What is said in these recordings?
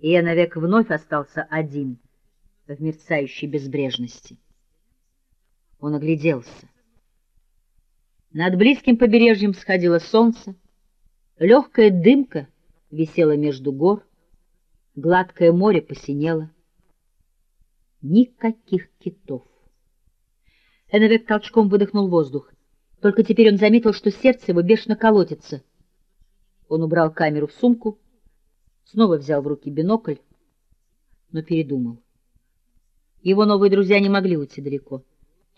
и я навек вновь остался один в мерцающей безбрежности. Он огляделся. Над близким побережьем сходило солнце, легкая дымка висела между гор, гладкое море посинело. Никаких китов. Эннвек толчком выдохнул воздух. Только теперь он заметил, что сердце его бешено колотится. Он убрал камеру в сумку, снова взял в руки бинокль, но передумал. Его новые друзья не могли уйти далеко.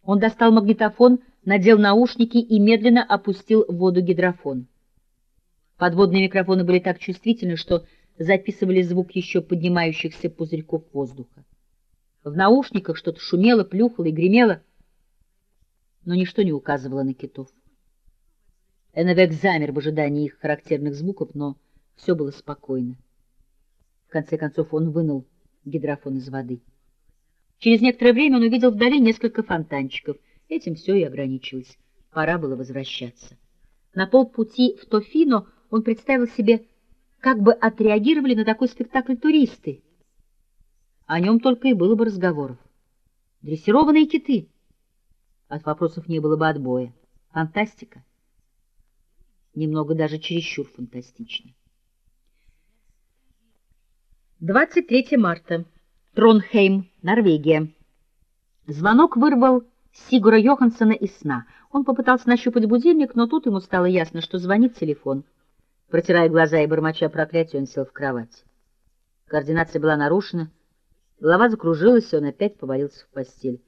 Он достал магнитофон, надел наушники и медленно опустил в воду гидрофон. Подводные микрофоны были так чувствительны, что записывали звук еще поднимающихся пузырьков воздуха. В наушниках что-то шумело, плюхало и гремело, но ничто не указывало на китов. Эннвек замер в ожидании их характерных звуков, но все было спокойно. Конце концов он вынул гидрофон из воды. Через некоторое время он увидел вдали несколько фонтанчиков. Этим все и ограничилось. Пора было возвращаться. На полпути в Тофино он представил себе, как бы отреагировали на такой спектакль туристы. О нем только и было бы разговоров. Дрессированные киты. От вопросов не было бы отбоя. Фантастика. Немного даже чересчур фантастично. 23 марта. Тронхейм, Норвегия. Звонок вырвал Сигура Йоханссона из сна. Он попытался нащупать будильник, но тут ему стало ясно, что звонит телефон. Протирая глаза и бормоча проклятие, он сел в кровать. Координация была нарушена, голова закружилась, и он опять повалился в постель.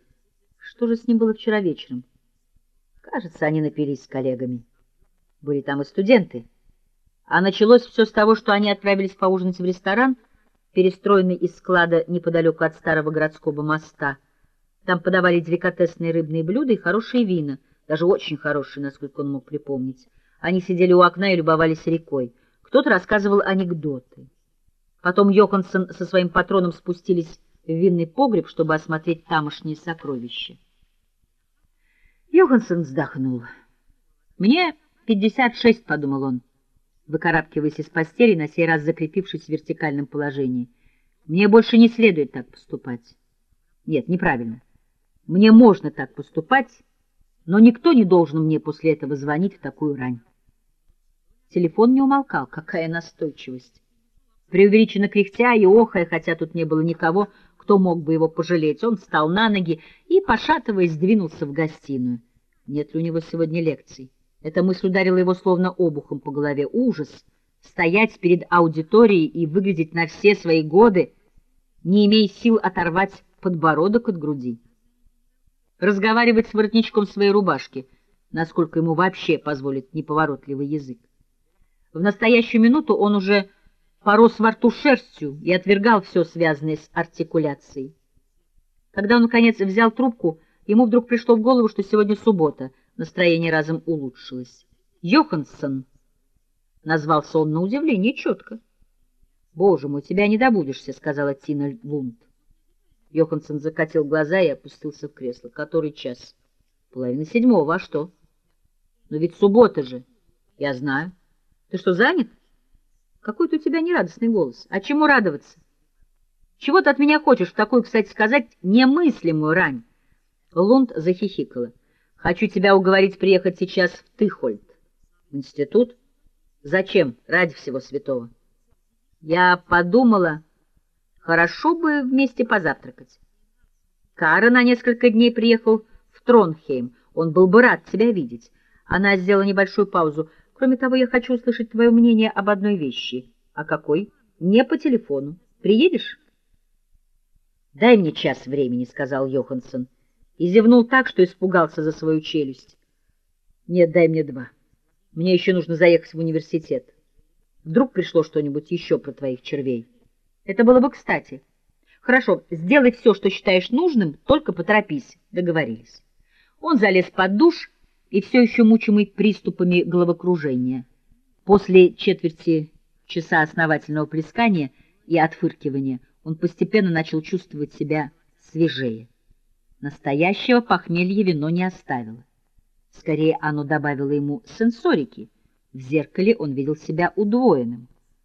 Что же с ним было вчера вечером? Кажется, они напились с коллегами. Были там и студенты. А началось все с того, что они отправились поужинать в ресторан — перестроенный из склада неподалеку от старого городского моста. Там подавали деликатесные рыбные блюда и хорошие вина, даже очень хорошие, насколько он мог припомнить. Они сидели у окна и любовались рекой. Кто-то рассказывал анекдоты. Потом Йоханссон со своим патроном спустились в винный погреб, чтобы осмотреть тамошние сокровища. Йоханссон вздохнул. «Мне пятьдесят шесть», — подумал он выкарабкиваясь из постели, на сей раз закрепившись в вертикальном положении. «Мне больше не следует так поступать». «Нет, неправильно. Мне можно так поступать, но никто не должен мне после этого звонить в такую рань». Телефон не умолкал. Какая настойчивость! Преувеличенно кряхтя и охая, хотя тут не было никого, кто мог бы его пожалеть, он встал на ноги и, пошатываясь, двинулся в гостиную. Нет ли у него сегодня лекций? Эта мысль ударила его словно обухом по голове. Ужас! Стоять перед аудиторией и выглядеть на все свои годы, не имея сил оторвать подбородок от груди. Разговаривать с воротничком своей рубашки, насколько ему вообще позволит неповоротливый язык. В настоящую минуту он уже порос во рту шерстью и отвергал все связанное с артикуляцией. Когда он, наконец, взял трубку, ему вдруг пришло в голову, что сегодня суббота — Настроение разом улучшилось. «Йоханссон!» — назвался он на удивление четко. «Боже мой, тебя не добудешься», — сказала Тина Лунд. Йоханссон закатил глаза и опустился в кресло. «Который час?» «Половина седьмого. А что?» «Но ведь суббота же». «Я знаю. Ты что, занят?» «Какой-то у тебя нерадостный голос. А чему радоваться?» «Чего ты от меня хочешь в такую, кстати сказать, немыслимую рань?» Лунд захихикала. Хочу тебя уговорить приехать сейчас в Тыхольд. В институт? Зачем? Ради всего святого. Я подумала, хорошо бы вместе позавтракать. Кара на несколько дней приехал в Тронхейм. Он был бы рад тебя видеть. Она сделала небольшую паузу. Кроме того, я хочу услышать твое мнение об одной вещи. А какой? Не по телефону. Приедешь? Дай мне час времени, сказал Йоханссон и зевнул так, что испугался за свою челюсть. Нет, дай мне два. Мне еще нужно заехать в университет. Вдруг пришло что-нибудь еще про твоих червей. Это было бы кстати. Хорошо, сделай все, что считаешь нужным, только поторопись. Договорились. Он залез под душ и все еще мучимый приступами головокружения. После четверти часа основательного плескания и отфыркивания он постепенно начал чувствовать себя свежее. Настоящего похмелья вино не оставило. Скорее, оно добавило ему сенсорики. В зеркале он видел себя удвоенным.